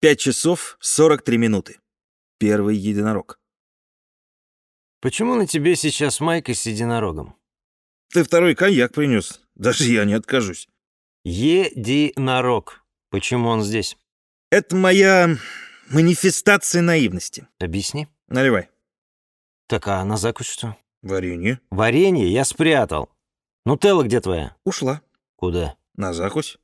Пять часов сорок три минуты. Первый единорог. Почему на тебе сейчас майка с единорогом? Ты второй коньяк принес. Даже я не откажусь. Единорог. Почему он здесь? Это моя манифестация наивности. Объясни. Наливай. Так, а на закусь что? Варенье. Варенье я спрятал. Нутелла где твоя? Ушла. Куда? На закусь.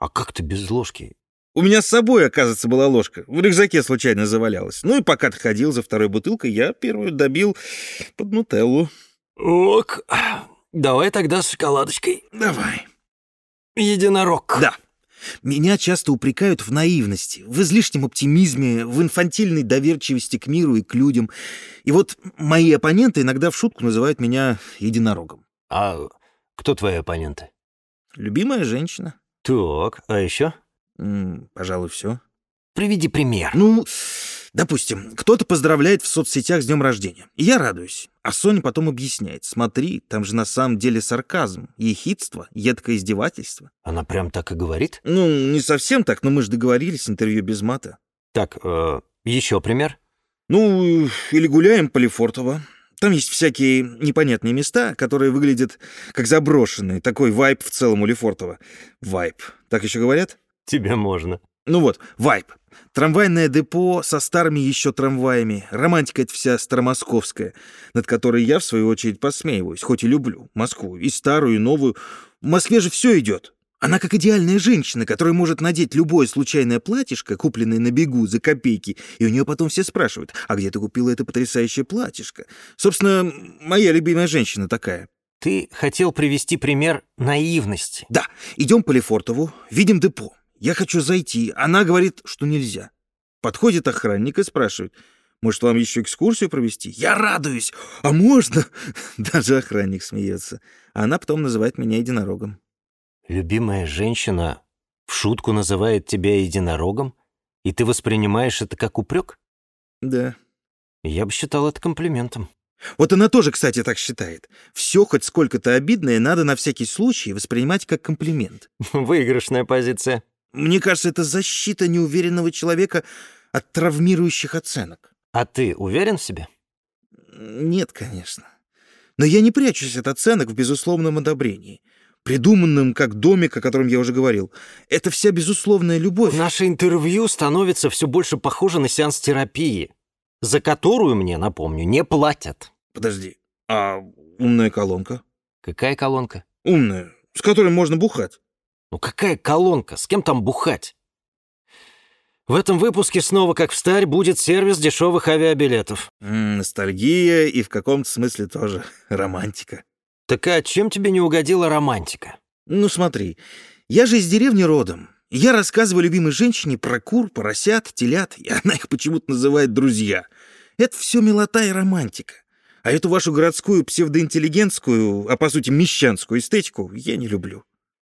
А как ты без ложки? У меня с собой, оказывается, была ложка. В рюкзаке случайно завалялась. Ну и пока ты ходил за второй бутылкой, я первую добил под нутеллу. Ок. Давай тогда с шоколадочкой. Давай. Единорог. Да. Меня часто упрекают в наивности, в излишнем оптимизме, в инфантильной доверчивости к миру и к людям. И вот мои оппоненты иногда в шутку называют меня единорогом. А кто твои оппоненты? Любимая женщина. Так, а еще? М, пожалуй, все. Приведи пример. Ну, допустим, кто-то поздравляет в соцсетях с днем рождения. И я радуюсь. А Соня потом объясняет. Смотри, там же на самом деле сарказм, ехидство, едкое издевательство. Она прям так и говорит? Ну, не совсем так, но мы же договорились, интервью без мата. Так, э, еще пример. Ну, или гуляем по Лефортово. Там есть всякие непонятные места, которые выглядят как заброшенные. Такой вайп в целом у Лефортово. Вайп. Так еще говорят? Тебе можно. Ну вот, вайп. Трамвайное депо со старыми еще трамваями. Романтика это вся старомосковская, над которой я, в свою очередь, посмеиваюсь, хоть и люблю Москву. И старую, и новую. В Москве же все идет. Она как идеальная женщина, которая может надеть любое случайное платьишко, купленное на бегу за копейки, и у нее потом все спрашивают, а где ты купила это потрясающее платьишко? Собственно, моя любимая женщина такая. Ты хотел привести пример наивности. Да, идем по Лефортову, видим депо. Я хочу зайти. Она говорит, что нельзя. Подходит охранник и спрашивает, может, вам еще экскурсию провести? Я радуюсь. А можно? Даже охранник смеется. А она потом называет меня единорогом. Любимая женщина в шутку называет тебя единорогом, и ты воспринимаешь это как упрек? Да. Я бы считал это комплиментом. Вот она тоже, кстати, так считает. Все хоть сколько-то обидное надо на всякий случай воспринимать как комплимент. Выигрышная позиция. Мне кажется, это защита неуверенного человека от травмирующих оценок. А ты уверен в себе? Нет, конечно. Но я не прячусь от оценок в безусловном одобрении. Придуманным как домик, о котором я уже говорил. Это вся безусловная любовь. Наше интервью становится все больше похоже на сеанс терапии, за которую, мне, напомню, не платят. Подожди, а умная колонка? Какая колонка? Умная, с которой можно бухать. Ну какая колонка? С кем там бухать? В этом выпуске снова, как в старь, будет сервис дешевых авиабилетов. М, ностальгия и в каком-то смысле тоже романтика. Так а чем тебе не угодила романтика? Ну смотри, я же из деревни родом. Я рассказываю любимой женщине про кур, поросят, телят, и она их почему-то называет друзья. Это все милота и романтика. А эту вашу городскую псевдоинтеллигентскую, а по сути мещанскую эстетику я не люблю.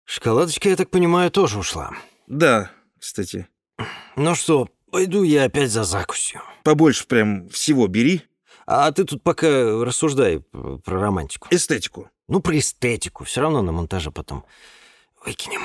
Шоколадочка, я так понимаю, тоже ушла. Да, кстати, Ну что, пойду я опять за закусью. побольше прям всего бери. А ты тут пока рассуждай про романтику. Эстетику. Ну, про эстетику. Все равно на монтаже потом выкинем.